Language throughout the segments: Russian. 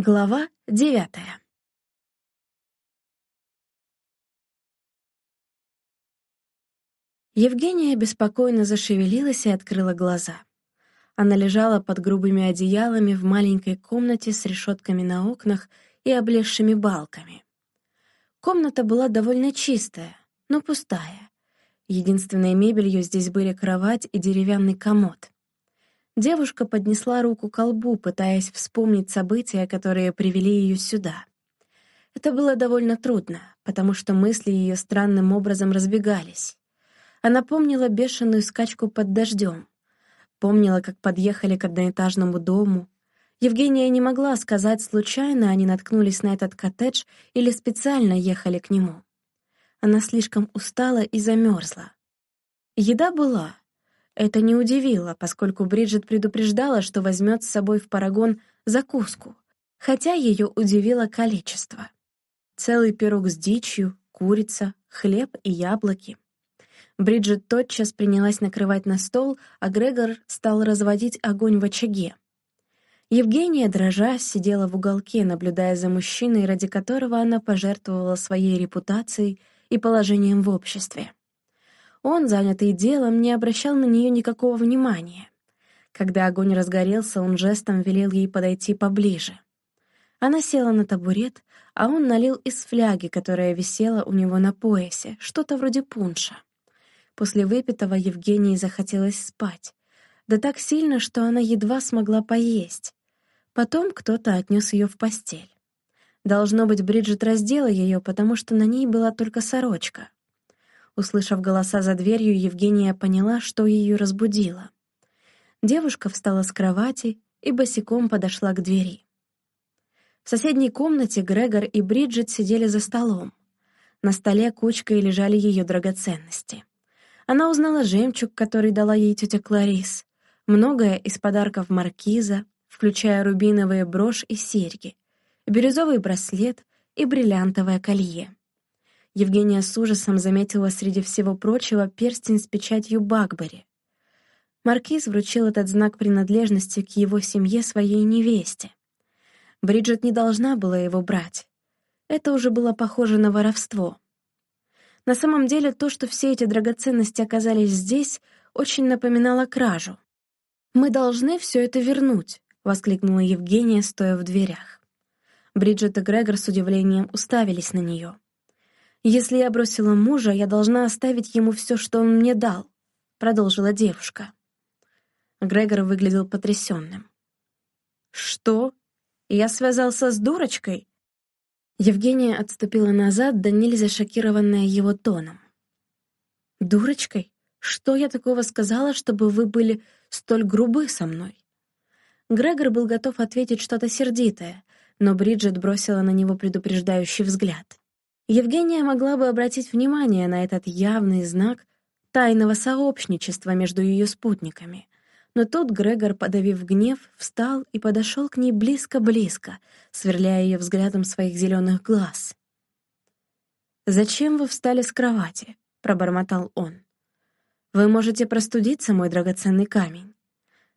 Глава девятая. Евгения беспокойно зашевелилась и открыла глаза. Она лежала под грубыми одеялами в маленькой комнате с решетками на окнах и облезшими балками. Комната была довольно чистая, но пустая. Единственной мебелью здесь были кровать и деревянный комод. Девушка поднесла руку к колбу, пытаясь вспомнить события, которые привели ее сюда. Это было довольно трудно, потому что мысли ее странным образом разбегались. Она помнила бешеную скачку под дождем, помнила, как подъехали к одноэтажному дому. Евгения не могла сказать, случайно они наткнулись на этот коттедж или специально ехали к нему. Она слишком устала и замерзла. Еда была, это не удивило, поскольку Бриджит предупреждала, что возьмет с собой в парагон закуску, хотя ее удивило количество. Целый пирог с дичью, курица, хлеб и яблоки. Бриджит тотчас принялась накрывать на стол, а Грегор стал разводить огонь в очаге. Евгения, дрожа, сидела в уголке, наблюдая за мужчиной, ради которого она пожертвовала своей репутацией и положением в обществе. Он, занятый делом, не обращал на нее никакого внимания. Когда огонь разгорелся, он жестом велел ей подойти поближе. Она села на табурет, а он налил из фляги, которая висела у него на поясе, что-то вроде пунша. После выпитого Евгении захотелось спать. Да так сильно, что она едва смогла поесть. Потом кто-то отнес ее в постель. Должно быть, Бриджит раздела ее, потому что на ней была только сорочка. Услышав голоса за дверью, Евгения поняла, что ее разбудило. Девушка встала с кровати и босиком подошла к двери. В соседней комнате Грегор и Бриджит сидели за столом. На столе кучкой лежали ее драгоценности. Она узнала жемчуг, который дала ей тетя Кларис, многое из подарков маркиза, включая рубиновые брошь и серьги, бирюзовый браслет и бриллиантовое колье. Евгения с ужасом заметила среди всего прочего перстень с печатью Бакбери. Маркиз вручил этот знак принадлежности к его семье своей невесте. Бриджит не должна была его брать. Это уже было похоже на воровство. На самом деле то, что все эти драгоценности оказались здесь, очень напоминало кражу. «Мы должны все это вернуть», — воскликнула Евгения, стоя в дверях. Бриджит и Грегор с удивлением уставились на нее. «Если я бросила мужа, я должна оставить ему все, что он мне дал», — продолжила девушка. Грегор выглядел потрясенным. «Что? Я связался с дурочкой?» Евгения отступила назад, да нельзя шокированная его тоном. «Дурочкой? Что я такого сказала, чтобы вы были столь грубы со мной?» Грегор был готов ответить что-то сердитое, но Бриджит бросила на него предупреждающий взгляд. Евгения могла бы обратить внимание на этот явный знак тайного сообщничества между ее спутниками. Но тут Грегор, подавив гнев, встал и подошел к ней близко-близко, сверляя ее взглядом своих зеленых глаз. «Зачем вы встали с кровати?» — пробормотал он. «Вы можете простудиться, мой драгоценный камень».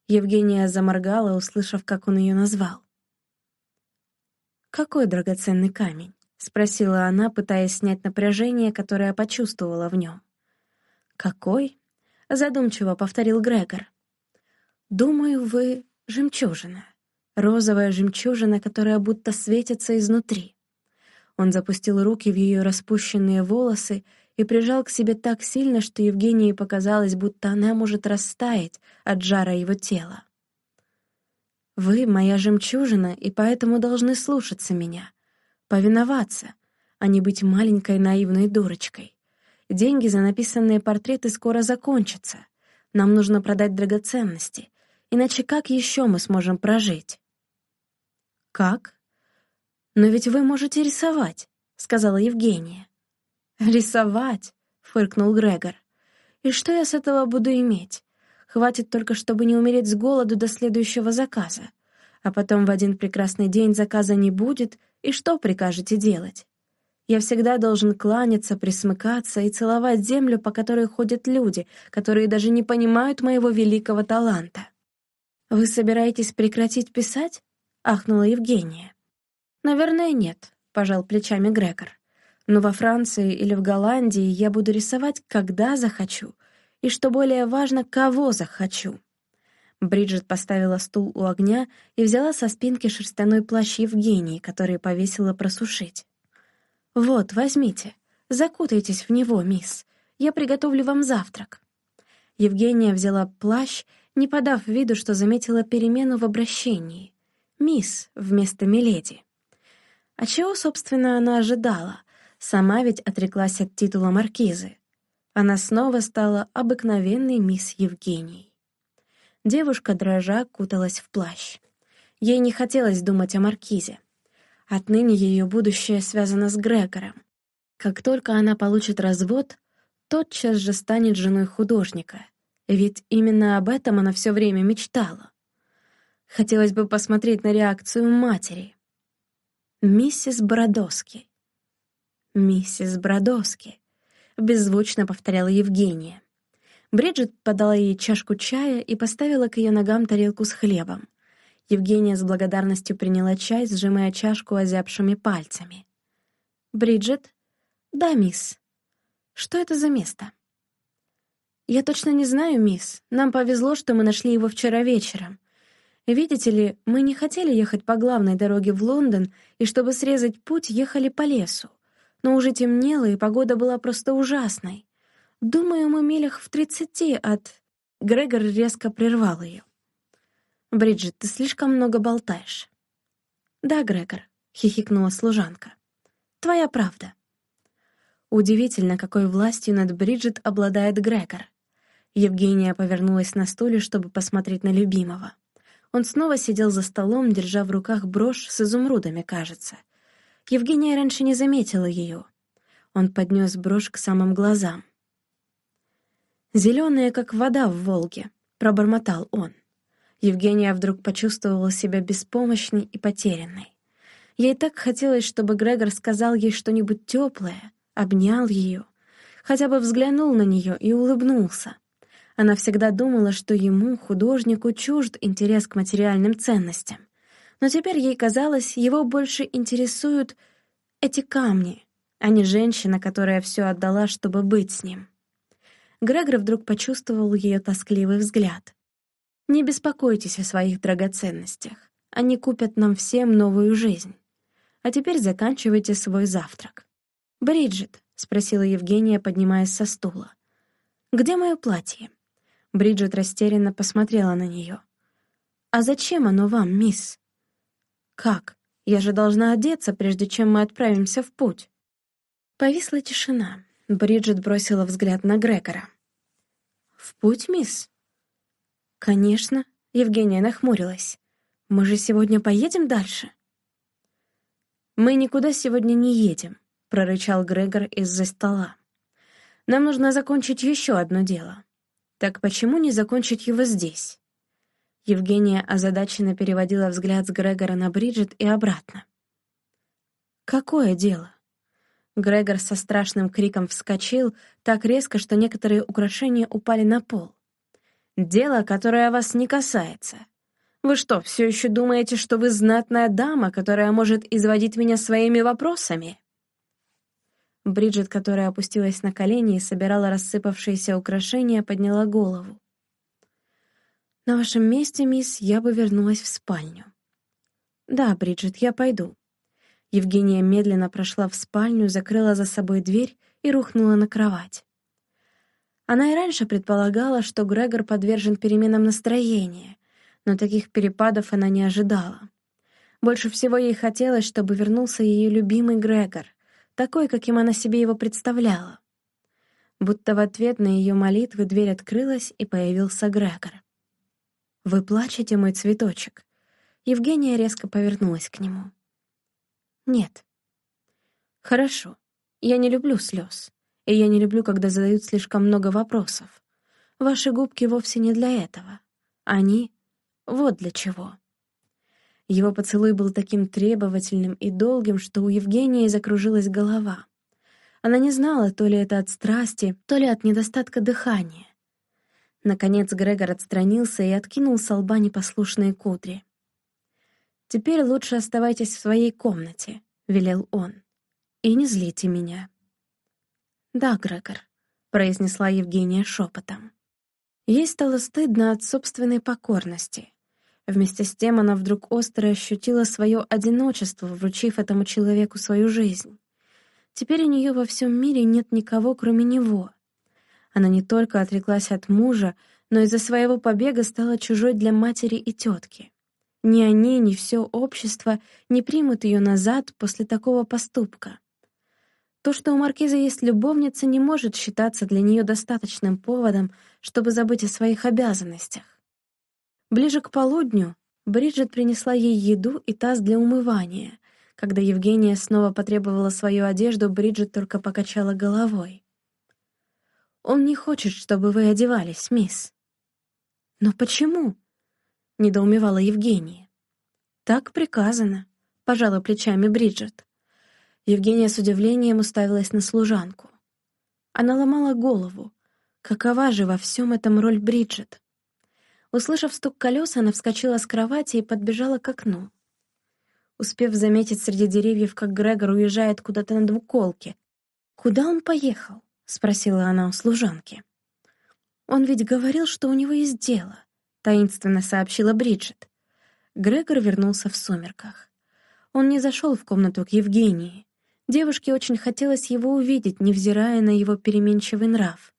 Евгения заморгала, услышав, как он ее назвал. «Какой драгоценный камень?» — спросила она, пытаясь снять напряжение, которое почувствовала в нем. «Какой?» — задумчиво повторил Грегор. «Думаю, вы жемчужина. Розовая жемчужина, которая будто светится изнутри». Он запустил руки в ее распущенные волосы и прижал к себе так сильно, что Евгении показалось, будто она может растаять от жара его тела. «Вы — моя жемчужина, и поэтому должны слушаться меня», повиноваться, а не быть маленькой наивной дурочкой. Деньги за написанные портреты скоро закончатся. Нам нужно продать драгоценности, иначе как еще мы сможем прожить? Как? Но ведь вы можете рисовать, сказала Евгения. Рисовать, фыркнул Грегор. И что я с этого буду иметь? Хватит только, чтобы не умереть с голоду до следующего заказа. А потом в один прекрасный день заказа не будет — и что прикажете делать? Я всегда должен кланяться, присмыкаться и целовать землю, по которой ходят люди, которые даже не понимают моего великого таланта. «Вы собираетесь прекратить писать?» — ахнула Евгения. «Наверное, нет», — пожал плечами Грегор. «Но во Франции или в Голландии я буду рисовать, когда захочу, и, что более важно, кого захочу». Бриджит поставила стул у огня и взяла со спинки шерстяной плащ Евгении, который повесила просушить. «Вот, возьмите, закутайтесь в него, мисс. Я приготовлю вам завтрак». Евгения взяла плащ, не подав виду, что заметила перемену в обращении. «Мисс» вместо «миледи». А чего, собственно, она ожидала? Сама ведь отреклась от титула маркизы. Она снова стала обыкновенной мисс Евгенией. Девушка, дрожа, куталась в плащ. Ей не хотелось думать о маркизе. Отныне ее будущее связано с Грегором. Как только она получит развод, тотчас же станет женой художника, ведь именно об этом она все время мечтала. Хотелось бы посмотреть на реакцию матери. «Миссис Бродоски». «Миссис Бродоски», — беззвучно повторяла Евгения. Бриджит подала ей чашку чая и поставила к ее ногам тарелку с хлебом. Евгения с благодарностью приняла чай, сжимая чашку озябшими пальцами. «Бриджит?» «Да, мисс». «Что это за место?» «Я точно не знаю, мисс. Нам повезло, что мы нашли его вчера вечером. Видите ли, мы не хотели ехать по главной дороге в Лондон, и чтобы срезать путь, ехали по лесу. Но уже темнело, и погода была просто ужасной. Думаю, мы милях в тридцати от...» Грегор резко прервал ее. «Бриджит, ты слишком много болтаешь». «Да, Грегор», — хихикнула служанка. «Твоя правда». Удивительно, какой властью над Бриджит обладает Грегор. Евгения повернулась на стуле, чтобы посмотреть на любимого. Он снова сидел за столом, держа в руках брошь с изумрудами, кажется. Евгения раньше не заметила ее. Он поднес брошь к самым глазам. «Зеленая, как вода в Волге», — пробормотал он. Евгения вдруг почувствовала себя беспомощной и потерянной. Ей так хотелось, чтобы Грегор сказал ей что-нибудь теплое, обнял ее, хотя бы взглянул на нее и улыбнулся. Она всегда думала, что ему, художнику, чужд интерес к материальным ценностям. Но теперь ей казалось, его больше интересуют эти камни, а не женщина, которая все отдала, чтобы быть с ним. Грегор вдруг почувствовал ее тоскливый взгляд. Не беспокойтесь о своих драгоценностях. Они купят нам всем новую жизнь. А теперь заканчивайте свой завтрак. «Бриджит», — спросила Евгения, поднимаясь со стула. «Где мое платье?» Бриджит растерянно посмотрела на нее. «А зачем оно вам, мисс?» «Как? Я же должна одеться, прежде чем мы отправимся в путь». Повисла тишина. Бриджит бросила взгляд на Грегора. «В путь, мисс?» «Конечно», — Евгения нахмурилась. «Мы же сегодня поедем дальше?» «Мы никуда сегодня не едем», — прорычал Грегор из-за стола. «Нам нужно закончить еще одно дело. Так почему не закончить его здесь?» Евгения озадаченно переводила взгляд с Грегора на Бриджит и обратно. «Какое дело?» Грегор со страшным криком вскочил так резко, что некоторые украшения упали на пол. Дело, которое вас не касается. Вы что, все еще думаете, что вы знатная дама, которая может изводить меня своими вопросами?» Бриджит, которая опустилась на колени и собирала рассыпавшиеся украшения, подняла голову. «На вашем месте, мисс, я бы вернулась в спальню». «Да, Бриджит, я пойду». Евгения медленно прошла в спальню, закрыла за собой дверь и рухнула на кровать. Она и раньше предполагала, что Грегор подвержен переменам настроения, но таких перепадов она не ожидала. Больше всего ей хотелось, чтобы вернулся ее любимый Грегор, такой, каким она себе его представляла. Будто в ответ на ее молитвы дверь открылась, и появился Грегор. «Вы плачете, мой цветочек?» Евгения резко повернулась к нему. «Нет». «Хорошо. Я не люблю слез и я не люблю, когда задают слишком много вопросов. Ваши губки вовсе не для этого. Они — вот для чего. Его поцелуй был таким требовательным и долгим, что у Евгении закружилась голова. Она не знала, то ли это от страсти, то ли от недостатка дыхания. Наконец Грегор отстранился и откинул с лба непослушные кудри. «Теперь лучше оставайтесь в своей комнате», — велел он. «И не злите меня». «Да, Грегор», — произнесла Евгения шепотом. Ей стало стыдно от собственной покорности. Вместе с тем она вдруг остро ощутила свое одиночество, вручив этому человеку свою жизнь. Теперь у нее во всем мире нет никого, кроме него. Она не только отреклась от мужа, но из-за своего побега стала чужой для матери и тетки. Ни они, ни все общество не примут ее назад после такого поступка. То, что у маркиза есть любовница, не может считаться для нее достаточным поводом, чтобы забыть о своих обязанностях. Ближе к полудню Бриджит принесла ей еду и таз для умывания. Когда Евгения снова потребовала свою одежду, Бриджит только покачала головой. «Он не хочет, чтобы вы одевались, мисс». «Но почему?» — недоумевала Евгения. «Так приказано», — пожала плечами Бриджит. Евгения с удивлением уставилась на служанку. Она ломала голову. Какова же во всем этом роль Бриджит? Услышав стук колес, она вскочила с кровати и подбежала к окну. Успев заметить среди деревьев, как Грегор уезжает куда-то на двуколке. «Куда он поехал?» — спросила она у служанки. «Он ведь говорил, что у него есть дело», — таинственно сообщила Бриджит. Грегор вернулся в сумерках. Он не зашел в комнату к Евгении. Девушке очень хотелось его увидеть, невзирая на его переменчивый нрав.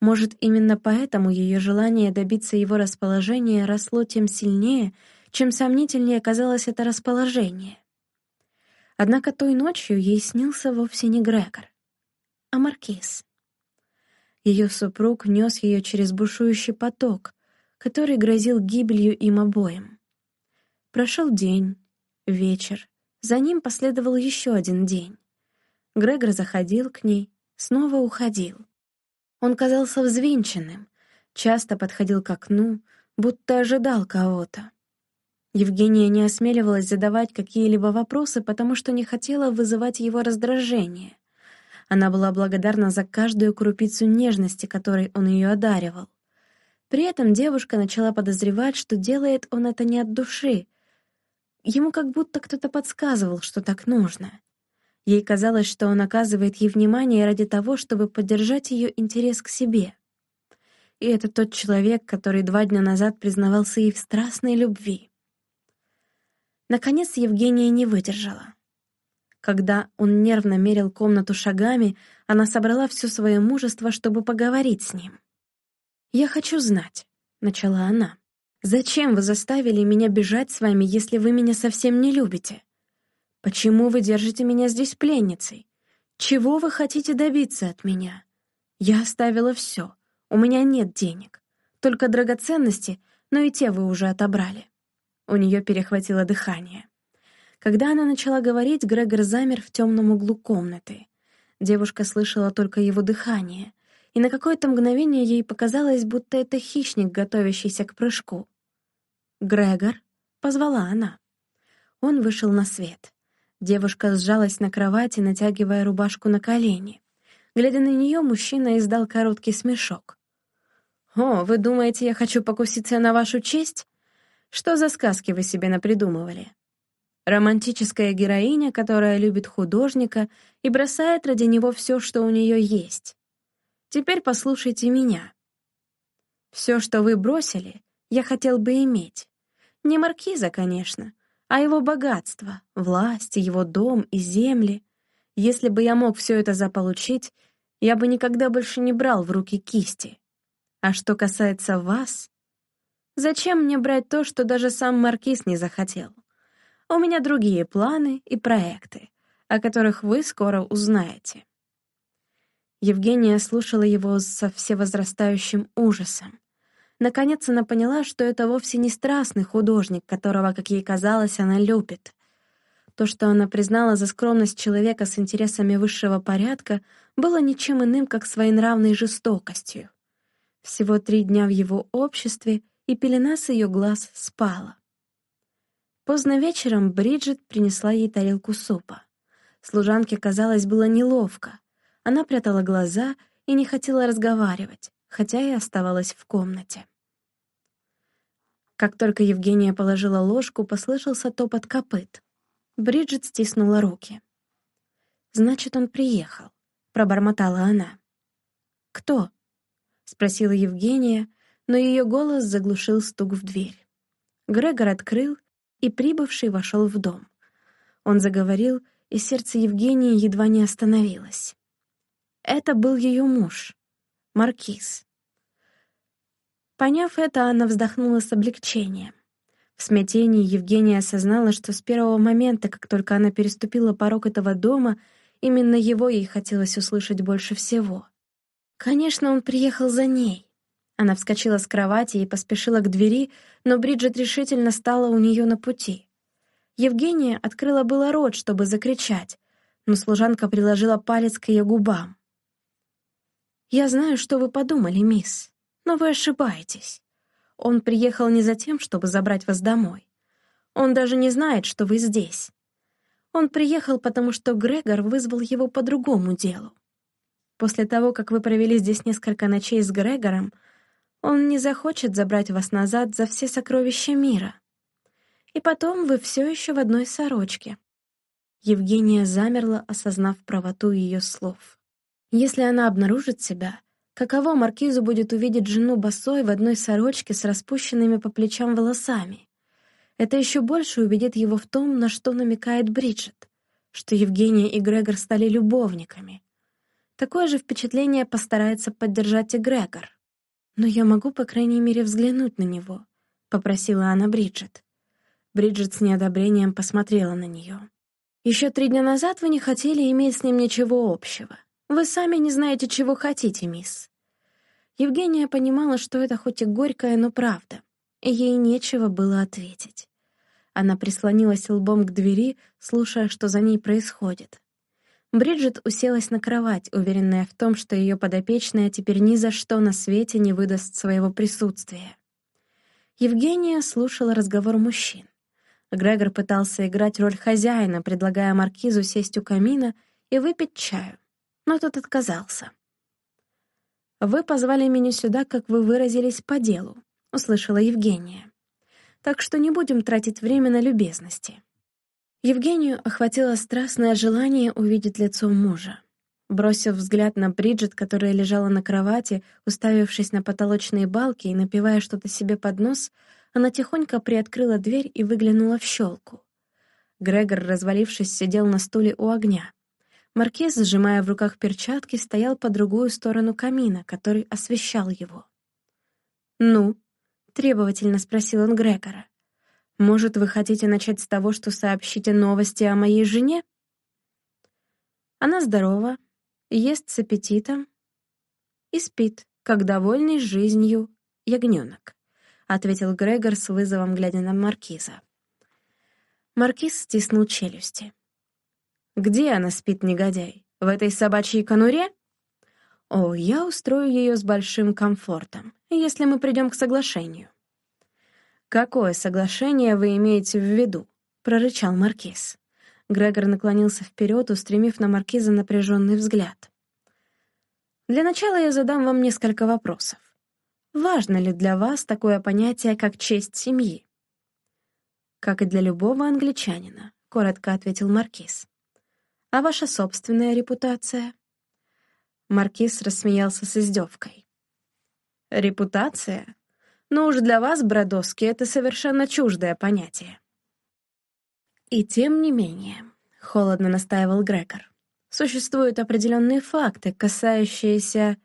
Может, именно поэтому ее желание добиться его расположения росло тем сильнее, чем сомнительнее казалось это расположение. Однако той ночью ей снился вовсе не Грегор, а Маркиз. Ее супруг нес ее через бушующий поток, который грозил гибелью им обоим. Прошел день, вечер, за ним последовал еще один день. Грегор заходил к ней, снова уходил. Он казался взвинченным, часто подходил к окну, будто ожидал кого-то. Евгения не осмеливалась задавать какие-либо вопросы, потому что не хотела вызывать его раздражение. Она была благодарна за каждую крупицу нежности, которой он ее одаривал. При этом девушка начала подозревать, что делает он это не от души, Ему как будто кто-то подсказывал, что так нужно. Ей казалось, что он оказывает ей внимание ради того, чтобы поддержать ее интерес к себе. И это тот человек, который два дня назад признавался ей в страстной любви. Наконец Евгения не выдержала. Когда он нервно мерил комнату шагами, она собрала все свое мужество, чтобы поговорить с ним. «Я хочу знать», — начала она. Зачем вы заставили меня бежать с вами, если вы меня совсем не любите? Почему вы держите меня здесь пленницей? Чего вы хотите добиться от меня? Я оставила все. У меня нет денег. Только драгоценности, но и те вы уже отобрали. У нее перехватило дыхание. Когда она начала говорить, Грегор замер в темном углу комнаты. Девушка слышала только его дыхание, и на какое-то мгновение ей показалось, будто это хищник, готовящийся к прыжку. «Грегор?» — позвала она. Он вышел на свет. Девушка сжалась на кровати, натягивая рубашку на колени. Глядя на нее, мужчина издал короткий смешок. «О, вы думаете, я хочу покуситься на вашу честь? Что за сказки вы себе напридумывали? Романтическая героиня, которая любит художника и бросает ради него все, что у нее есть. Теперь послушайте меня. Все, что вы бросили, я хотел бы иметь. Не маркиза, конечно, а его богатство, власть, его дом и земли. Если бы я мог все это заполучить, я бы никогда больше не брал в руки кисти. А что касается вас, зачем мне брать то, что даже сам маркиз не захотел? У меня другие планы и проекты, о которых вы скоро узнаете. Евгения слушала его со всевозрастающим ужасом. Наконец она поняла, что это вовсе не страстный художник, которого, как ей казалось, она любит. То, что она признала за скромность человека с интересами высшего порядка, было ничем иным, как своенравной жестокостью. Всего три дня в его обществе, и пелена с ее глаз спала. Поздно вечером Бриджит принесла ей тарелку супа. Служанке, казалось, было неловко. Она прятала глаза и не хотела разговаривать хотя и оставалась в комнате. Как только Евгения положила ложку, послышался топот копыт. Бриджит стиснула руки. «Значит, он приехал», — пробормотала она. «Кто?» — спросила Евгения, но ее голос заглушил стук в дверь. Грегор открыл, и прибывший вошел в дом. Он заговорил, и сердце Евгении едва не остановилось. Это был ее муж, Маркиз. Поняв это, она вздохнула с облегчением. В смятении Евгения осознала, что с первого момента, как только она переступила порог этого дома, именно его ей хотелось услышать больше всего. Конечно, он приехал за ней. Она вскочила с кровати и поспешила к двери, но Бриджит решительно стала у нее на пути. Евгения открыла было рот, чтобы закричать, но служанка приложила палец к ее губам. «Я знаю, что вы подумали, мисс», но вы ошибаетесь. Он приехал не за тем, чтобы забрать вас домой. Он даже не знает, что вы здесь. Он приехал, потому что Грегор вызвал его по другому делу. После того, как вы провели здесь несколько ночей с Грегором, он не захочет забрать вас назад за все сокровища мира. И потом вы все еще в одной сорочке. Евгения замерла, осознав правоту ее слов. Если она обнаружит себя, Каково маркизу будет увидеть жену босой в одной сорочке с распущенными по плечам волосами? Это еще больше убедит его в том, на что намекает Бриджит, что Евгения и Грегор стали любовниками. Такое же впечатление постарается поддержать и Грегор. «Но я могу, по крайней мере, взглянуть на него», — попросила она Бриджит. Бриджит с неодобрением посмотрела на нее. «Еще три дня назад вы не хотели иметь с ним ничего общего. Вы сами не знаете, чего хотите, мисс». Евгения понимала, что это хоть и горькая, но правда, ей нечего было ответить. Она прислонилась лбом к двери, слушая, что за ней происходит. Бриджит уселась на кровать, уверенная в том, что ее подопечная теперь ни за что на свете не выдаст своего присутствия. Евгения слушала разговор мужчин. Грегор пытался играть роль хозяина, предлагая маркизу сесть у камина и выпить чаю но тот отказался. «Вы позвали меня сюда, как вы выразились, по делу», — услышала Евгения. «Так что не будем тратить время на любезности». Евгению охватило страстное желание увидеть лицо мужа. Бросив взгляд на Бриджит, которая лежала на кровати, уставившись на потолочные балки и напивая что-то себе под нос, она тихонько приоткрыла дверь и выглянула в щелку. Грегор, развалившись, сидел на стуле у огня. Маркиз, сжимая в руках перчатки, стоял по другую сторону камина, который освещал его. «Ну?» — требовательно спросил он Грегора. «Может, вы хотите начать с того, что сообщите новости о моей жене?» Она здорова, ест с аппетитом и спит, как довольный жизнью ягненок, ответил Грегор с вызовом, глядя на Маркиза. Маркиз стиснул челюсти. Где она спит, негодяй? В этой собачьей конуре? О, я устрою ее с большим комфортом, если мы придем к соглашению. Какое соглашение вы имеете в виду? прорычал маркиз. Грегор наклонился вперед, устремив на маркиза напряженный взгляд. Для начала я задам вам несколько вопросов. Важно ли для вас такое понятие, как честь семьи? Как и для любого англичанина, коротко ответил маркиз. А ваша собственная репутация?» Маркиз рассмеялся с издевкой. «Репутация? Ну уж для вас, Бродовский, это совершенно чуждое понятие». «И тем не менее», — холодно настаивал Грегор, «существуют определенные факты, касающиеся,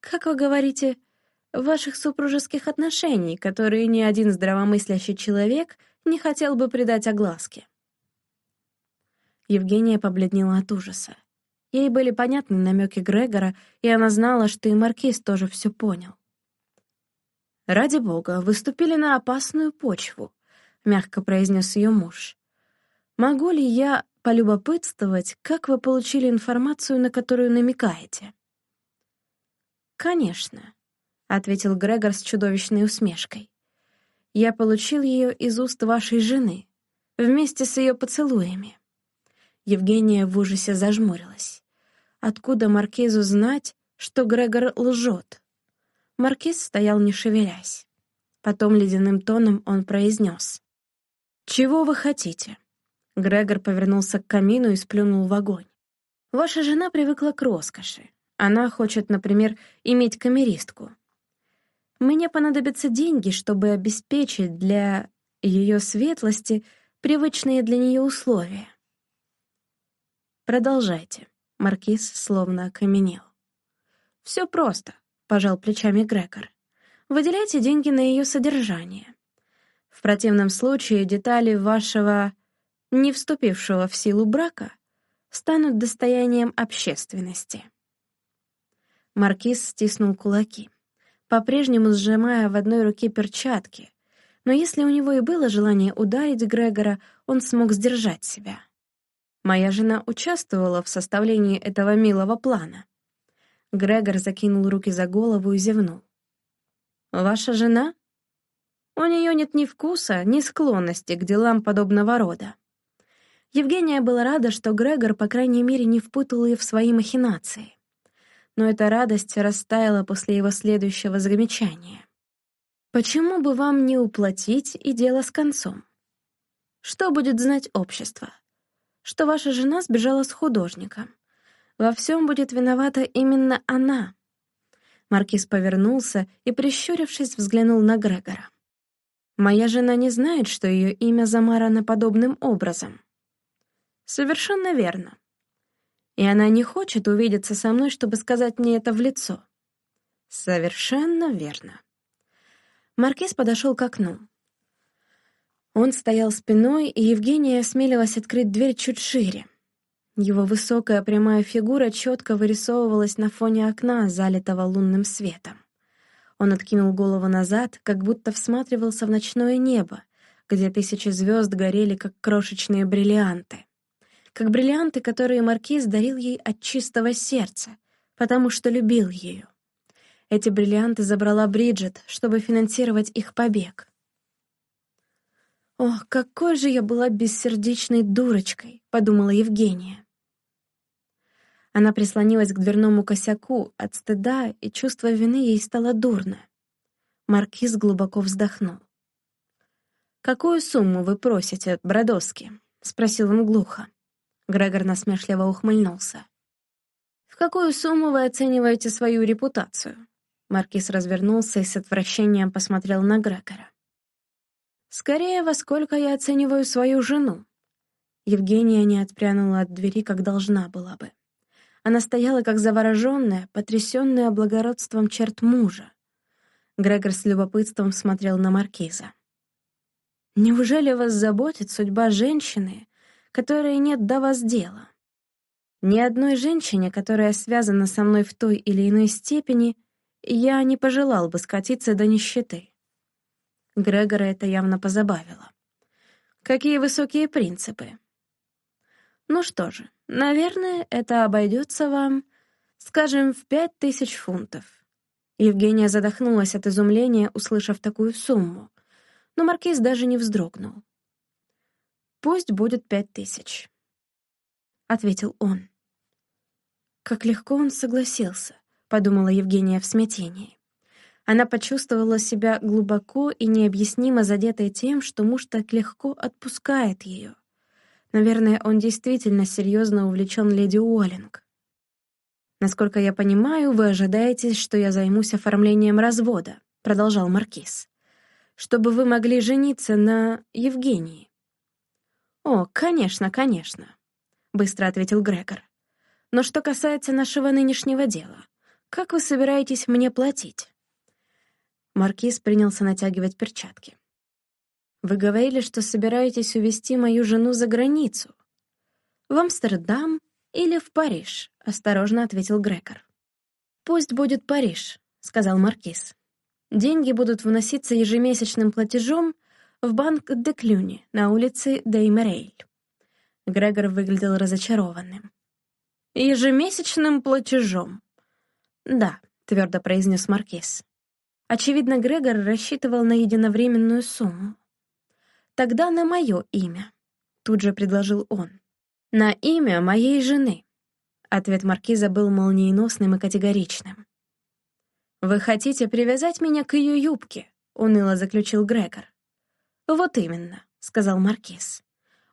как вы говорите, ваших супружеских отношений, которые ни один здравомыслящий человек не хотел бы придать огласке. Евгения побледнела от ужаса. Ей были понятны намеки Грегора, и она знала, что и Маркиз тоже все понял. «Ради бога, выступили на опасную почву», — мягко произнес ее муж. «Могу ли я полюбопытствовать, как вы получили информацию, на которую намекаете?» «Конечно», — ответил Грегор с чудовищной усмешкой. «Я получил ее из уст вашей жены, вместе с ее поцелуями». Евгения в ужасе зажмурилась. Откуда Маркизу знать, что Грегор лжет? Маркиз стоял не шевелясь. Потом ледяным тоном он произнес. «Чего вы хотите?» Грегор повернулся к камину и сплюнул в огонь. «Ваша жена привыкла к роскоши. Она хочет, например, иметь камеристку. Мне понадобятся деньги, чтобы обеспечить для ее светлости привычные для нее условия. Продолжайте. Маркиз словно окаменел. Все просто, пожал плечами Грегор. Выделяйте деньги на ее содержание. В противном случае детали вашего не вступившего в силу брака станут достоянием общественности. Маркиз стиснул кулаки, по-прежнему сжимая в одной руке перчатки, но если у него и было желание ударить Грегора, он смог сдержать себя. Моя жена участвовала в составлении этого милого плана. Грегор закинул руки за голову и зевнул. «Ваша жена?» У нее нет ни вкуса, ни склонности к делам подобного рода. Евгения была рада, что Грегор, по крайней мере, не впутал ее в свои махинации но эта радость растаяла после его следующего замечания. «Почему бы вам не уплатить и дело с концом? Что будет знать общество? Что ваша жена сбежала с художником? Во всем будет виновата именно она». Маркиз повернулся и, прищурившись, взглянул на Грегора. «Моя жена не знает, что ее имя замарано подобным образом». «Совершенно верно и она не хочет увидеться со мной, чтобы сказать мне это в лицо. Совершенно верно. Маркиз подошел к окну. Он стоял спиной, и Евгения осмелилась открыть дверь чуть шире. Его высокая прямая фигура четко вырисовывалась на фоне окна, залитого лунным светом. Он откинул голову назад, как будто всматривался в ночное небо, где тысячи звезд горели, как крошечные бриллианты как бриллианты, которые Маркиз дарил ей от чистого сердца, потому что любил ее. Эти бриллианты забрала Бриджит, чтобы финансировать их побег. «Ох, какой же я была бессердечной дурочкой!» — подумала Евгения. Она прислонилась к дверному косяку от стыда, и чувство вины ей стало дурно. Маркиз глубоко вздохнул. «Какую сумму вы просите, Бродовски?» — спросил он глухо. Грегор насмешливо ухмыльнулся. «В какую сумму вы оцениваете свою репутацию?» Маркиз развернулся и с отвращением посмотрел на Грегора. «Скорее, во сколько я оцениваю свою жену?» Евгения не отпрянула от двери, как должна была бы. Она стояла как завороженная, потрясенная благородством черт мужа. Грегор с любопытством смотрел на Маркиза. «Неужели вас заботит судьба женщины, которой нет до вас дела. Ни одной женщине, которая связана со мной в той или иной степени, я не пожелал бы скатиться до нищеты. Грегора это явно позабавило. Какие высокие принципы. Ну что же, наверное, это обойдется вам, скажем, в пять тысяч фунтов. Евгения задохнулась от изумления, услышав такую сумму, но маркиз даже не вздрогнул. «Пусть будет пять тысяч», — ответил он. «Как легко он согласился», — подумала Евгения в смятении. Она почувствовала себя глубоко и необъяснимо задетой тем, что муж так легко отпускает ее. Наверное, он действительно серьезно увлечен леди Уоллинг. «Насколько я понимаю, вы ожидаете, что я займусь оформлением развода», — продолжал Маркиз, «чтобы вы могли жениться на Евгении». «О, конечно, конечно», — быстро ответил Грегор. «Но что касается нашего нынешнего дела, как вы собираетесь мне платить?» Маркиз принялся натягивать перчатки. «Вы говорили, что собираетесь увезти мою жену за границу. В Амстердам или в Париж?» — осторожно ответил Грегор. «Пусть будет Париж», — сказал Маркиз. «Деньги будут вноситься ежемесячным платежом в банк Деклюни на улице Деймерейль. Грегор выглядел разочарованным. «Ежемесячным платежом?» «Да», — твердо произнес Маркиз. Очевидно, Грегор рассчитывал на единовременную сумму. «Тогда на мое имя», — тут же предложил он. «На имя моей жены». Ответ Маркиза был молниеносным и категоричным. «Вы хотите привязать меня к ее юбке?» уныло заключил Грегор. «Вот именно», — сказал Маркиз.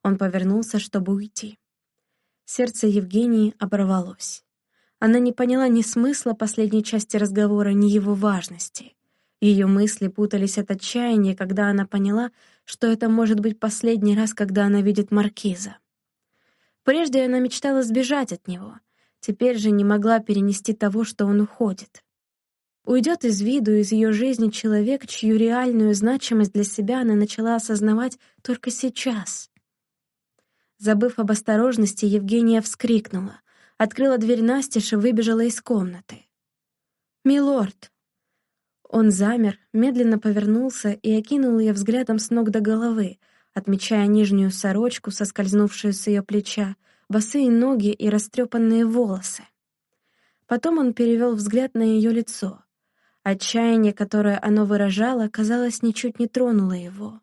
Он повернулся, чтобы уйти. Сердце Евгении оборвалось. Она не поняла ни смысла последней части разговора, ни его важности. Ее мысли путались от отчаяния, когда она поняла, что это может быть последний раз, когда она видит Маркиза. Прежде она мечтала сбежать от него, теперь же не могла перенести того, что он уходит. Уйдет из виду, из ее жизни человек, чью реальную значимость для себя она начала осознавать только сейчас. Забыв об осторожности, Евгения вскрикнула, открыла дверь настежь и выбежала из комнаты. «Милорд!» Он замер, медленно повернулся и окинул ее взглядом с ног до головы, отмечая нижнюю сорочку, соскользнувшую с ее плеча, босые ноги и растрепанные волосы. Потом он перевел взгляд на ее лицо. Отчаяние, которое оно выражало, казалось, ничуть не тронуло его.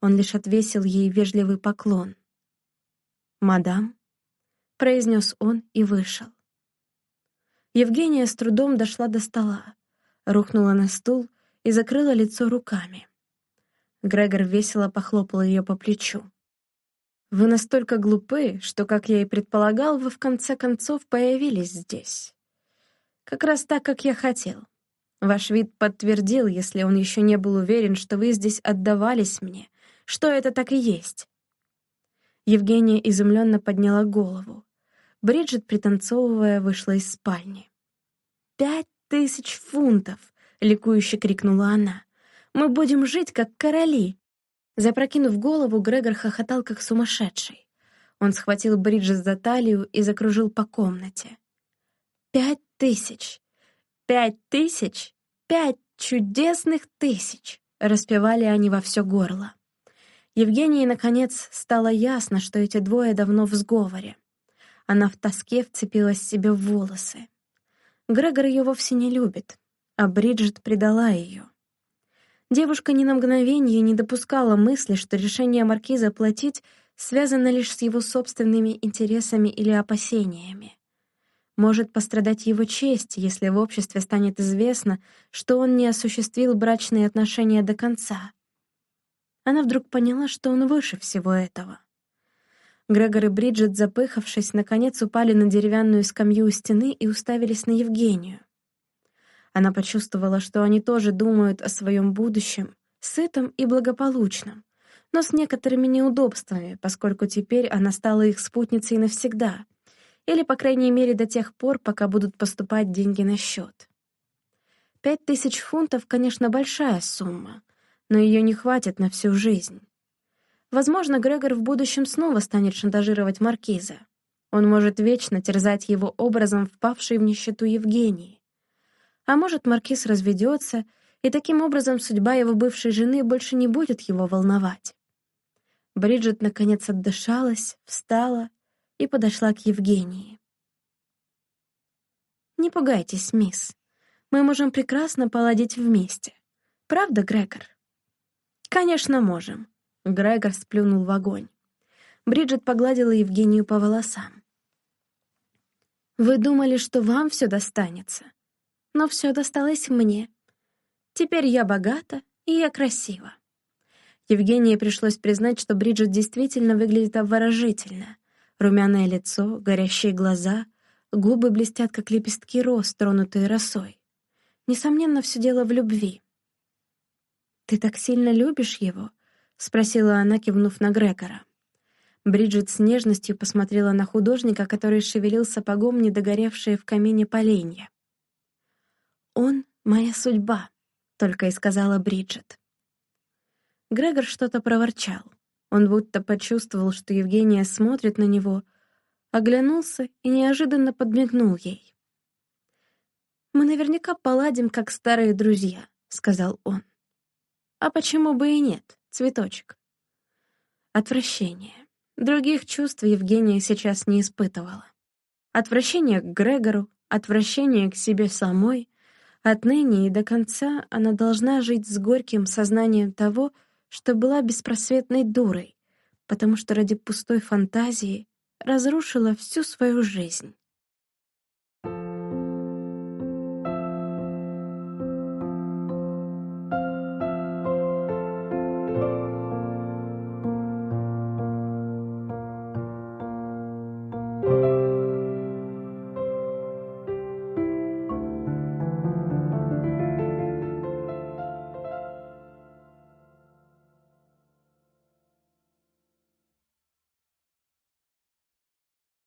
Он лишь отвесил ей вежливый поклон. «Мадам», — произнес он и вышел. Евгения с трудом дошла до стола, рухнула на стул и закрыла лицо руками. Грегор весело похлопал ее по плечу. «Вы настолько глупы, что, как я и предполагал, вы в конце концов появились здесь. Как раз так, как я хотел. Ваш вид подтвердил, если он еще не был уверен, что вы здесь отдавались мне, что это так и есть. Евгения изумленно подняла голову. Бриджит, пританцовывая, вышла из спальни. «Пять тысяч фунтов!» — ликующе крикнула она. «Мы будем жить, как короли!» Запрокинув голову, Грегор хохотал, как сумасшедший. Он схватил Бриджит за талию и закружил по комнате. «Пять тысяч! «Пять тысяч? Пять чудесных тысяч!» — распевали они во все горло. Евгении, наконец, стало ясно, что эти двое давно в сговоре. Она в тоске вцепилась себе в волосы. Грегор ее вовсе не любит, а Бриджит предала ее. Девушка ни на мгновение не допускала мысли, что решение маркиза платить связано лишь с его собственными интересами или опасениями. Может пострадать его честь, если в обществе станет известно, что он не осуществил брачные отношения до конца. Она вдруг поняла, что он выше всего этого. Грегор и Бриджит, запыхавшись, наконец упали на деревянную скамью у стены и уставились на Евгению. Она почувствовала, что они тоже думают о своем будущем, сытом и благополучном, но с некоторыми неудобствами, поскольку теперь она стала их спутницей навсегда — или, по крайней мере, до тех пор, пока будут поступать деньги на счет. Пять тысяч фунтов, конечно, большая сумма, но ее не хватит на всю жизнь. Возможно, Грегор в будущем снова станет шантажировать Маркиза. Он может вечно терзать его образом впавшей в нищету Евгении. А может, Маркиз разведется, и таким образом судьба его бывшей жены больше не будет его волновать. Бриджит наконец отдышалась, встала и подошла к Евгении. «Не пугайтесь, мисс. Мы можем прекрасно поладить вместе. Правда, Грегор?» «Конечно, можем», — Грегор сплюнул в огонь. Бриджит погладила Евгению по волосам. «Вы думали, что вам все достанется, но все досталось мне. Теперь я богата, и я красива». Евгении пришлось признать, что Бриджит действительно выглядит обворожительно, Румяное лицо, горящие глаза, губы блестят, как лепестки роз, тронутые росой. Несомненно, все дело в любви. «Ты так сильно любишь его?» — спросила она, кивнув на Грегора. Бриджит с нежностью посмотрела на художника, который шевелил сапогом недогоревшие в камине поленья. «Он — моя судьба», — только и сказала Бриджит. Грегор что-то проворчал. Он будто почувствовал, что Евгения смотрит на него, оглянулся и неожиданно подмигнул ей. «Мы наверняка поладим, как старые друзья», — сказал он. «А почему бы и нет, цветочек?» Отвращение. Других чувств Евгения сейчас не испытывала. Отвращение к Грегору, отвращение к себе самой. Отныне и до конца она должна жить с горьким сознанием того, что была беспросветной дурой, потому что ради пустой фантазии разрушила всю свою жизнь.